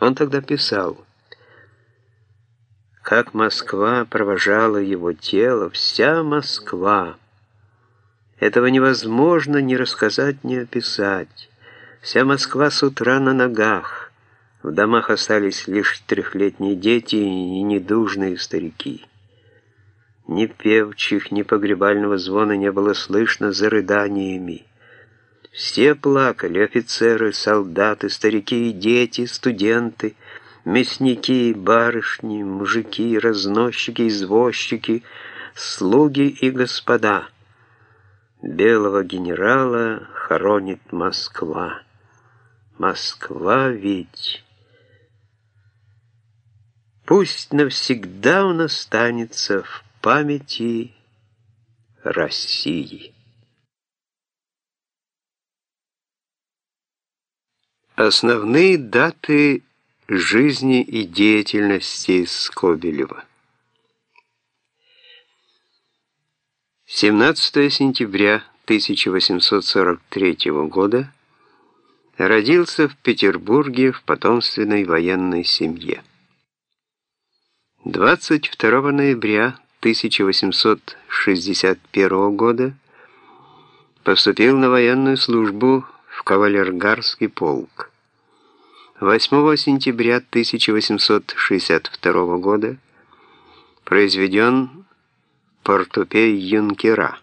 Он тогда писал, как Москва провожала его тело, вся Москва. Этого невозможно ни рассказать, ни описать. Вся Москва с утра на ногах. В домах остались лишь трехлетние дети и недужные старики. Ни певчих, ни погребального звона не было слышно за рыданиями. Все плакали, офицеры, солдаты, старики и дети, студенты — мясники, барышни, мужики, разносчики, извозчики, слуги и господа. Белого генерала хоронит Москва. Москва ведь... Пусть навсегда он останется в памяти России. Основные даты жизни и деятельности Скобелева. 17 сентября 1843 года родился в Петербурге в потомственной военной семье. 22 ноября 1861 года поступил на военную службу в кавалергарский полк. 8 сентября 1862 года произведен портупей юнкера.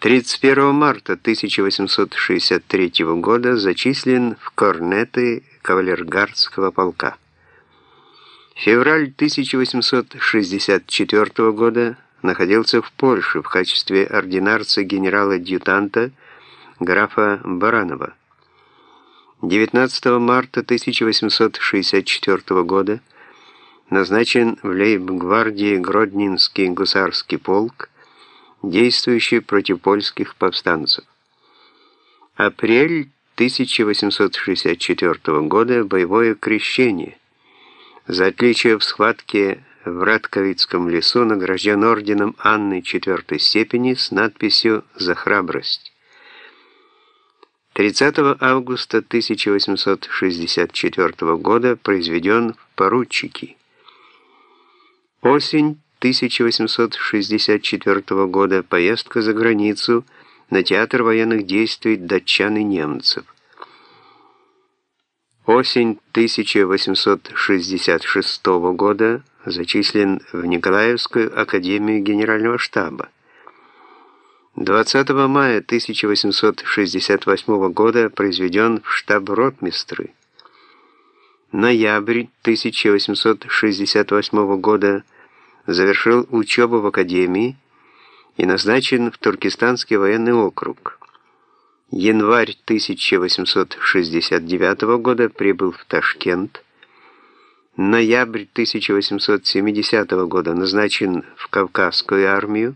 31 марта 1863 года зачислен в корнеты кавалергардского полка. Февраль 1864 года находился в Польше в качестве ординарца генерала-адъютанта графа Баранова. 19 марта 1864 года назначен в лейб-гвардии Гродненский гусарский полк, действующий против польских повстанцев. Апрель 1864 года боевое крещение. За отличие в схватке в Радковицком лесу награжден орденом Анны IV степени с надписью «За храбрость». 30 августа 1864 года произведен в поручики. Осень 1864 года поездка за границу на театр военных действий датчан и немцев. Осень 1866 года зачислен в Николаевскую академию генерального штаба. 20 мая 1868 года произведен в штаб ротмистры. Ноябрь 1868 года завершил учебу в академии и назначен в Туркестанский военный округ. Январь 1869 года прибыл в Ташкент. Ноябрь 1870 года назначен в Кавказскую армию.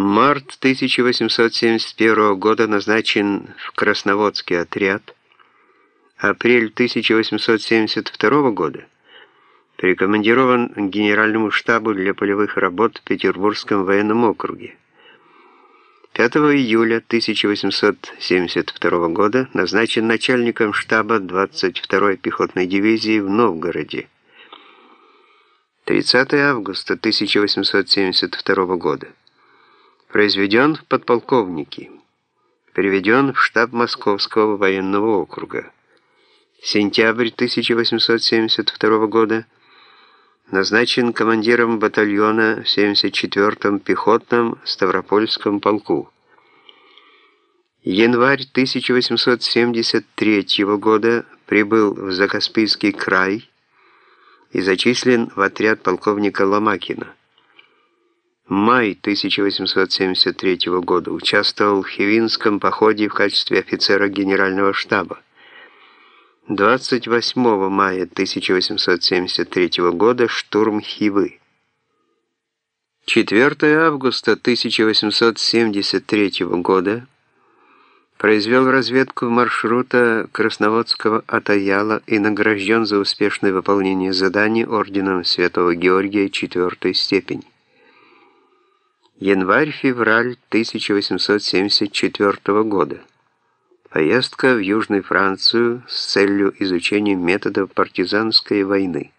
Март 1871 года назначен в Красноводский отряд. Апрель 1872 года прикомандирован к Генеральному штабу для полевых работ в Петербургском военном округе. 5 июля 1872 года назначен начальником штаба 22-й пехотной дивизии в Новгороде. 30 августа 1872 года произведен в подполковники, переведен в штаб Московского военного округа. Сентябрь 1872 года назначен командиром батальона в 74-м пехотном Ставропольском полку. Январь 1873 года прибыл в Закаспийский край и зачислен в отряд полковника Ломакина. Май 1873 года участвовал в Хивинском походе в качестве офицера генерального штаба. 28 мая 1873 года штурм Хивы. 4 августа 1873 года произвел разведку маршрута Красноводского Атаяла и награжден за успешное выполнение заданий орденом Святого Георгия четвертой степени. Январь-февраль 1874 года. Поездка в Южную Францию с целью изучения методов партизанской войны.